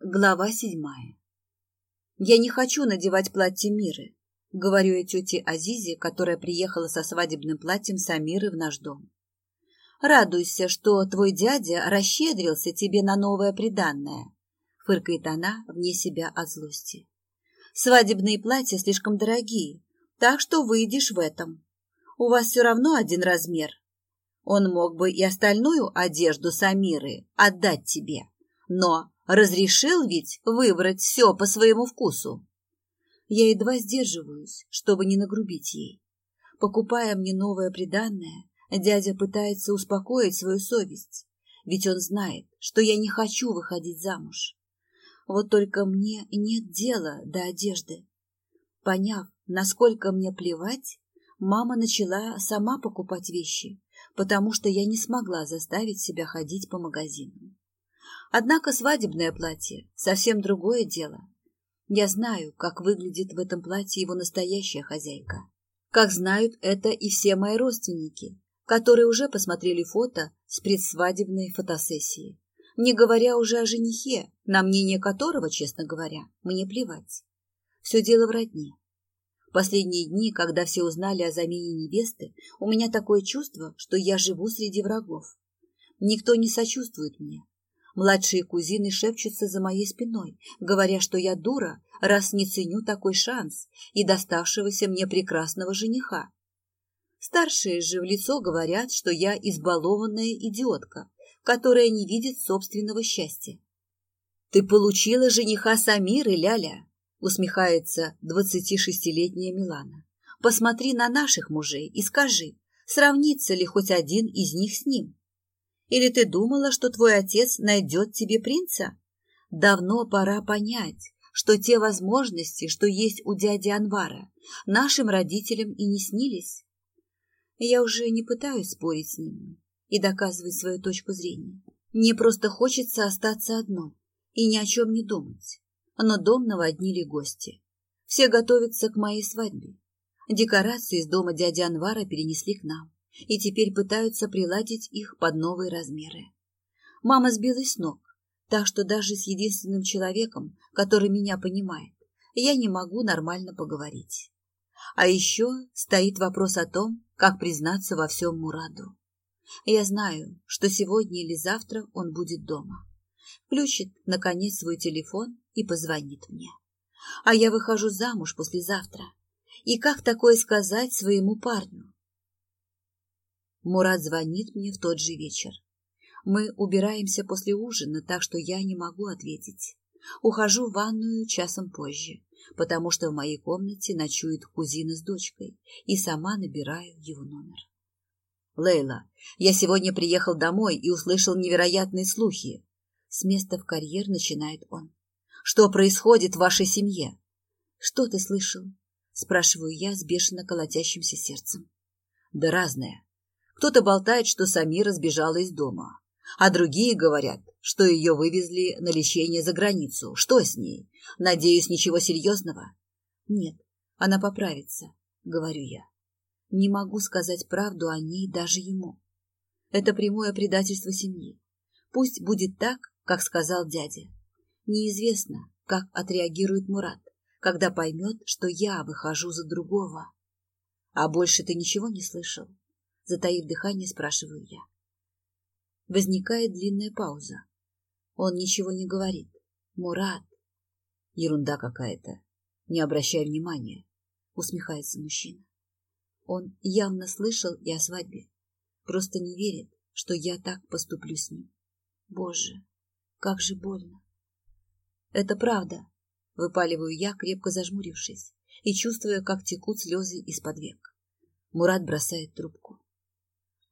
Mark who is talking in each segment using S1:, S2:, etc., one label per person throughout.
S1: Глава седьмая. «Я не хочу надевать платье Миры», — говорю я тете Азизе, которая приехала со свадебным платьем Самиры в наш дом. «Радуйся, что твой дядя расщедрился тебе на новое приданное», — фыркает она вне себя от злости. «Свадебные платья слишком дорогие, так что выйдешь в этом. У вас все равно один размер. Он мог бы и остальную одежду Самиры отдать тебе, но Разрешил ведь выбрать все по своему вкусу. Я едва сдерживаюсь, чтобы не нагрубить ей. Покупая мне новое приданное, дядя пытается успокоить свою совесть, ведь он знает, что я не хочу выходить замуж. Вот только мне нет дела до одежды. Поняв, насколько мне плевать, мама начала сама покупать вещи, потому что я не смогла заставить себя ходить по магазинам. Однако свадебное платье – совсем другое дело. Я знаю, как выглядит в этом платье его настоящая хозяйка. Как знают это и все мои родственники, которые уже посмотрели фото с предсвадебной фотосессии. Не говоря уже о женихе, на мнение которого, честно говоря, мне плевать. Все дело в родне. В последние дни, когда все узнали о замене невесты, у меня такое чувство, что я живу среди врагов. Никто не сочувствует мне, Младшие кузины шепчутся за моей спиной, говоря, что я дура, раз не ценю такой шанс и доставшегося мне прекрасного жениха. Старшие же в лицо говорят, что я избалованная идиотка, которая не видит собственного счастья. «Ты получила жениха Самиры, Ляля!» — усмехается двадцати двадцатишестилетняя Милана. «Посмотри на наших мужей и скажи, сравнится ли хоть один из них с ним?» Или ты думала, что твой отец найдет тебе принца? Давно пора понять, что те возможности, что есть у дяди Анвара, нашим родителям и не снились. Я уже не пытаюсь спорить с ними и доказывать свою точку зрения. Мне просто хочется остаться одной и ни о чем не думать. Но дом наводнили гости. Все готовятся к моей свадьбе. Декорации из дома дяди Анвара перенесли к нам и теперь пытаются приладить их под новые размеры. Мама сбилась с ног, так что даже с единственным человеком, который меня понимает, я не могу нормально поговорить. А еще стоит вопрос о том, как признаться во всем Мураду. Я знаю, что сегодня или завтра он будет дома. Включит, наконец, свой телефон и позвонит мне. А я выхожу замуж послезавтра. И как такое сказать своему парню? Мурат звонит мне в тот же вечер. Мы убираемся после ужина, так что я не могу ответить. Ухожу в ванную часом позже, потому что в моей комнате ночует кузина с дочкой, и сама набираю его номер. Лейла, я сегодня приехал домой и услышал невероятные слухи. С места в карьер начинает он. Что происходит в вашей семье? Что ты слышал? Спрашиваю я с бешено колотящимся сердцем. Да разное. Кто-то болтает, что Самира сбежала из дома, а другие говорят, что ее вывезли на лечение за границу. Что с ней? Надеюсь, ничего серьезного? Нет, она поправится, говорю я. Не могу сказать правду о ней даже ему. Это прямое предательство семьи. Пусть будет так, как сказал дядя. Неизвестно, как отреагирует Мурат, когда поймет, что я выхожу за другого. А больше ты ничего не слышал? затаив дыхание, спрашиваю я. Возникает длинная пауза. Он ничего не говорит. Мурат. Ерунда какая-то. Не обращай внимания, усмехается мужчина. Он явно слышал и о свадьбе. Просто не верит, что я так поступлю с ним. Боже, как же больно. Это правда, выпаливаю я, крепко зажмурившись и чувствуя, как текут слезы из-под век. Мурат бросает трубку.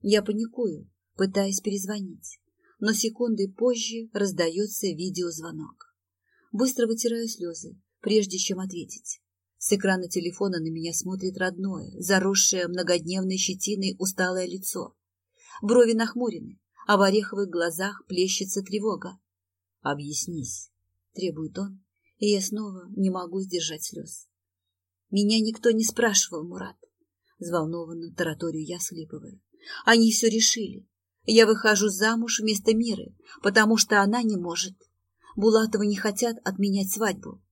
S1: Я паникую, пытаясь перезвонить, но секунды позже раздается видеозвонок. Быстро вытираю слезы, прежде чем ответить. С экрана телефона на меня смотрит родное, заросшее многодневной щетиной усталое лицо. Брови нахмурены, а в ореховых глазах плещется тревога. «Объяснись», — требует он, и я снова не могу сдержать слез. «Меня никто не спрашивал, Мурат», — взволнованно тараторию я слипываю. Они все решили. Я выхожу замуж вместо Миры, потому что она не может. Булатовы не хотят отменять свадьбу.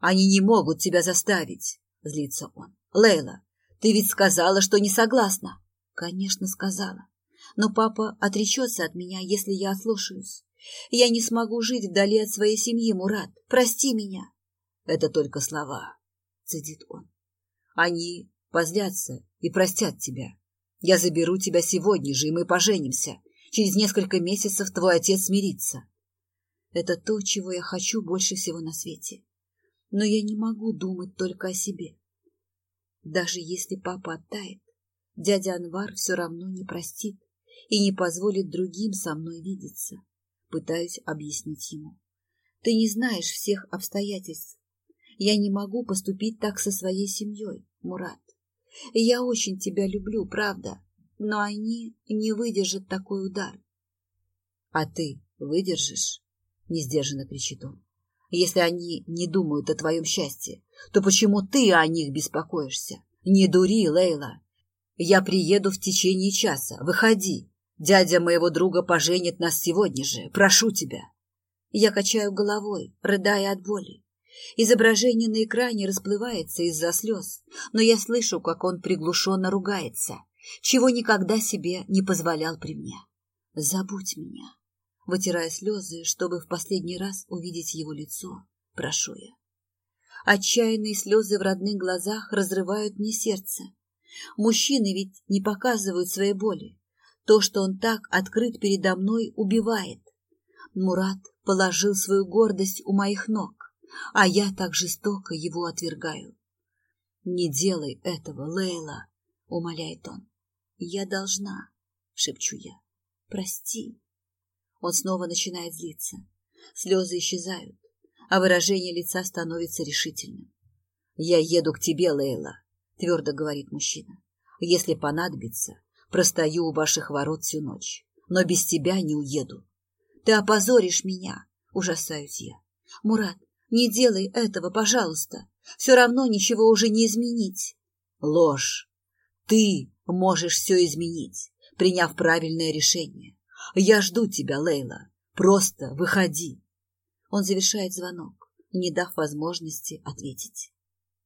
S1: Они не могут тебя заставить, злится он. Лейла, ты ведь сказала, что не согласна. Конечно, сказала. Но папа отречется от меня, если я ослушаюсь. Я не смогу жить вдали от своей семьи, Мурат. Прости меня. Это только слова, цедит он. Они позлятся и простят тебя. Я заберу тебя сегодня же, и мы поженимся. Через несколько месяцев твой отец смирится. Это то, чего я хочу больше всего на свете. Но я не могу думать только о себе. Даже если папа оттает, дядя Анвар все равно не простит и не позволит другим со мной видеться. Пытаюсь объяснить ему. Ты не знаешь всех обстоятельств. Я не могу поступить так со своей семьей, Мурат. Я очень тебя люблю, правда, но они не выдержат такой удар. А ты выдержишь? Не Несдержанно кричит он. Если они не думают о твоем счастье, то почему ты о них беспокоишься? Не дури, Лейла. Я приеду в течение часа. Выходи. Дядя моего друга поженит нас сегодня же. Прошу тебя. Я качаю головой, рыдая от боли. Изображение на экране расплывается из-за слез, но я слышу, как он приглушенно ругается, чего никогда себе не позволял при мне. «Забудь меня», вытирая слезы, чтобы в последний раз увидеть его лицо, прошу я. Отчаянные слезы в родных глазах разрывают мне сердце. Мужчины ведь не показывают своей боли. То, что он так открыт передо мной, убивает. Мурат положил свою гордость у моих ног а я так жестоко его отвергаю. «Не делай этого, Лейла!» — умоляет он. «Я должна!» — шепчу я. «Прости!» Он снова начинает злиться. Слезы исчезают, а выражение лица становится решительным. «Я еду к тебе, Лейла!» — твердо говорит мужчина. «Если понадобится, простою у ваших ворот всю ночь, но без тебя не уеду. Ты опозоришь меня!» — ужасаюсь я. «Мурат, не делай этого, пожалуйста. Все равно ничего уже не изменить. Ложь. Ты можешь все изменить, приняв правильное решение. Я жду тебя, Лейла. Просто выходи. Он завершает звонок, не дав возможности ответить.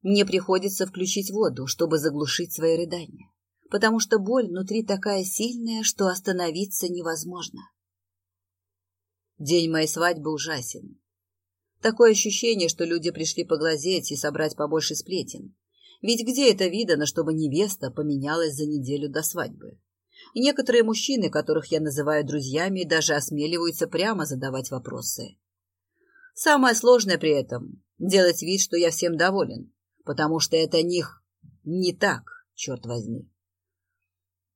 S1: Мне приходится включить воду, чтобы заглушить свои рыдания, потому что боль внутри такая сильная, что остановиться невозможно. День моей свадьбы ужасен, Такое ощущение, что люди пришли поглазеть и собрать побольше сплетен. Ведь где это видано, чтобы невеста поменялась за неделю до свадьбы? Некоторые мужчины, которых я называю друзьями, даже осмеливаются прямо задавать вопросы. Самое сложное при этом – делать вид, что я всем доволен, потому что это них не так, черт возьми.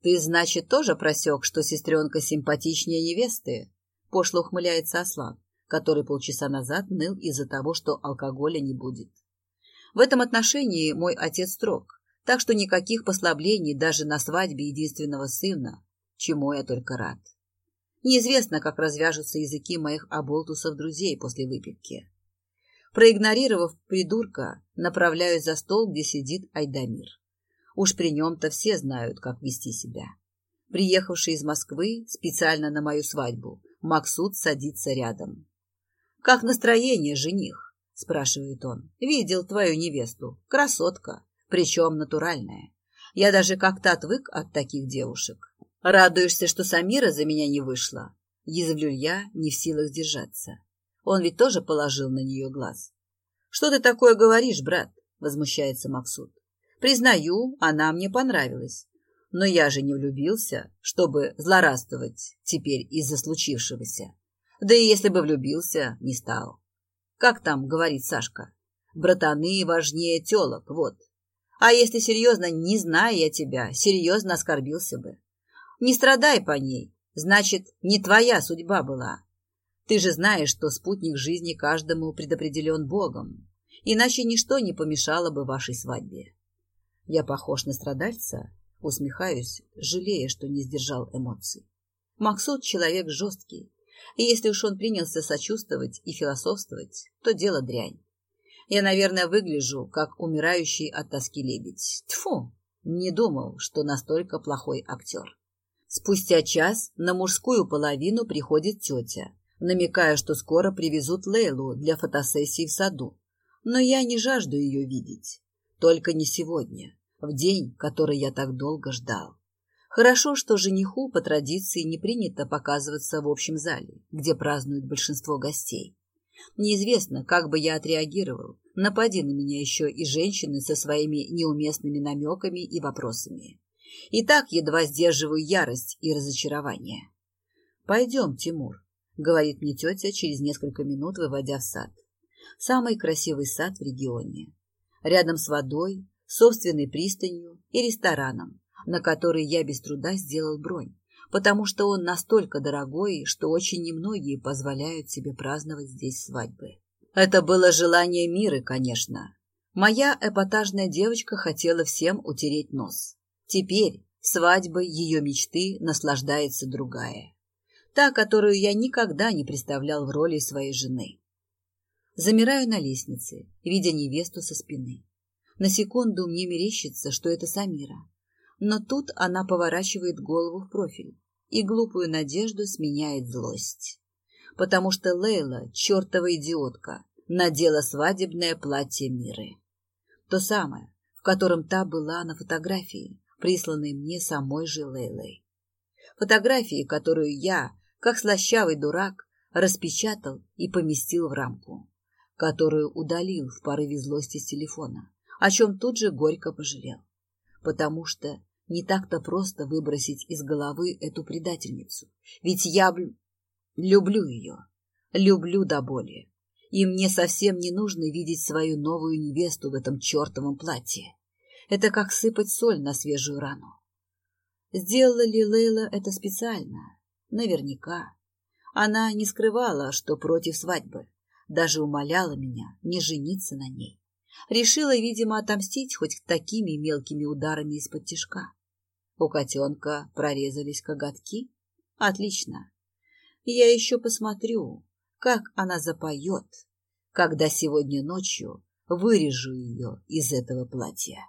S1: Ты, значит, тоже просек, что сестренка симпатичнее невесты? Пошло ухмыляется Аслан который полчаса назад ныл из-за того, что алкоголя не будет. В этом отношении мой отец строг, так что никаких послаблений даже на свадьбе единственного сына, чему я только рад. Неизвестно, как развяжутся языки моих оболтусов друзей после выпивки. Проигнорировав придурка, направляюсь за стол, где сидит Айдамир. Уж при нем-то все знают, как вести себя. Приехавший из Москвы специально на мою свадьбу, Максут садится рядом. «Как настроение, жених?» – спрашивает он. «Видел твою невесту. Красотка. Причем натуральная. Я даже как-то отвык от таких девушек. Радуешься, что Самира за меня не вышла?» Язвлю я, не в силах держаться. Он ведь тоже положил на нее глаз. «Что ты такое говоришь, брат?» – возмущается Максут. «Признаю, она мне понравилась. Но я же не влюбился, чтобы злорадствовать теперь из-за случившегося». Да и если бы влюбился, не стал. Как там говорит Сашка? Братаны важнее телок, вот. А если серьезно, не зная я тебя, серьезно оскорбился бы. Не страдай по ней, значит, не твоя судьба была. Ты же знаешь, что спутник жизни каждому предопределен Богом, иначе ничто не помешало бы вашей свадьбе. Я похож на страдальца, усмехаюсь, жалея, что не сдержал эмоций. Максут человек жесткий, и если уж он принялся сочувствовать и философствовать, то дело дрянь. Я, наверное, выгляжу, как умирающий от тоски лебедь. Тфу! Не думал, что настолько плохой актер. Спустя час на мужскую половину приходит тетя, намекая, что скоро привезут Лейлу для фотосессии в саду. Но я не жажду ее видеть. Только не сегодня, в день, который я так долго ждал. Хорошо, что жениху по традиции не принято показываться в общем зале, где празднуют большинство гостей. Неизвестно, как бы я отреагировал. Напади на меня еще и женщины со своими неуместными намеками и вопросами. И так едва сдерживаю ярость и разочарование. «Пойдем, Тимур», — говорит мне тетя через несколько минут, выводя в сад. Самый красивый сад в регионе. Рядом с водой, собственной пристанью и рестораном, на который я без труда сделал бронь, потому что он настолько дорогой, что очень немногие позволяют себе праздновать здесь свадьбы. Это было желание Мира, конечно. Моя эпатажная девочка хотела всем утереть нос. Теперь свадьбой ее мечты наслаждается другая. Та, которую я никогда не представлял в роли своей жены. Замираю на лестнице, видя невесту со спины. На секунду мне мерещится, что это Самира но тут она поворачивает голову в профиль, и глупую надежду сменяет злость. Потому что Лейла, чертова идиотка, надела свадебное платье Миры. То самое, в котором та была на фотографии, присланной мне самой же Лейлой. Фотографии, которую я, как слащавый дурак, распечатал и поместил в рамку, которую удалил в порыве злости с телефона, о чем тут же горько пожалел потому что не так-то просто выбросить из головы эту предательницу. Ведь я люблю ее. Люблю до боли. И мне совсем не нужно видеть свою новую невесту в этом чертовом платье. Это как сыпать соль на свежую рану. Сделала ли Лейла это специально? Наверняка. Она не скрывала, что против свадьбы. Даже умоляла меня не жениться на ней. Решила, видимо, отомстить хоть такими мелкими ударами из-под тишка. У котенка прорезались коготки. Отлично. Я еще посмотрю, как она запоет, когда сегодня ночью вырежу ее из этого платья.